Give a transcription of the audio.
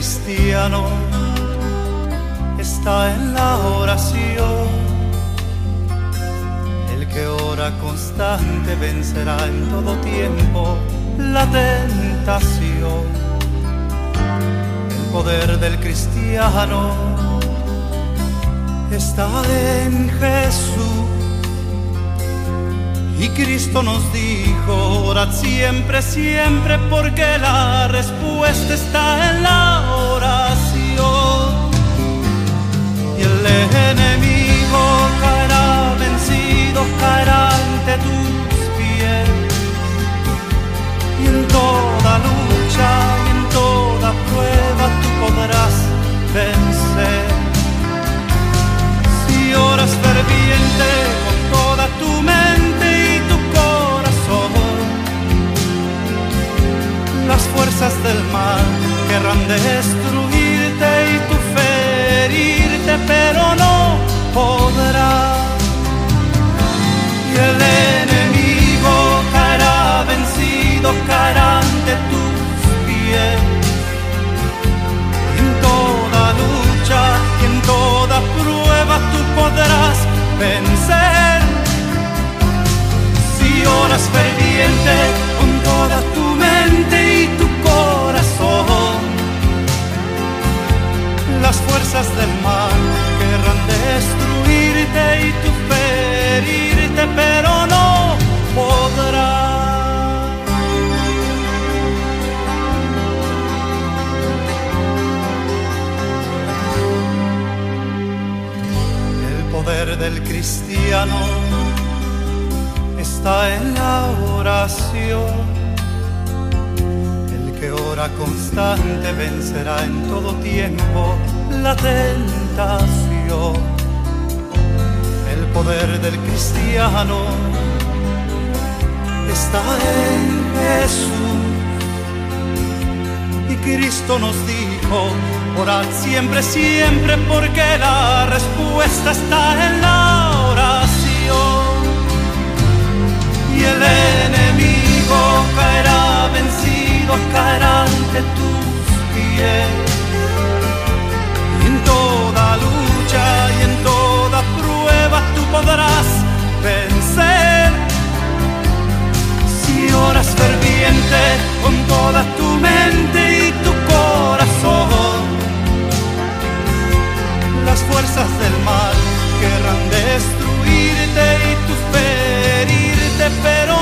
cristiano está en la oración. El que ora constante vencerá en todo tiempo la tentación. El poder del cristiano está en Jesús. Y Cristo nos dijo, siempre, siempre, porque la respuesta está en la oración. Del cristiano está en la oración. El que ora constante vencerá en todo tiempo la tentación. El poder del cristiano está en Jesús. Y Cristo nos dijo, orad siempre, siempre, porque la respuesta está con toda tu mente y tu corazón. Las fuerzas del mal querrán destruirte y tú ferirte, pero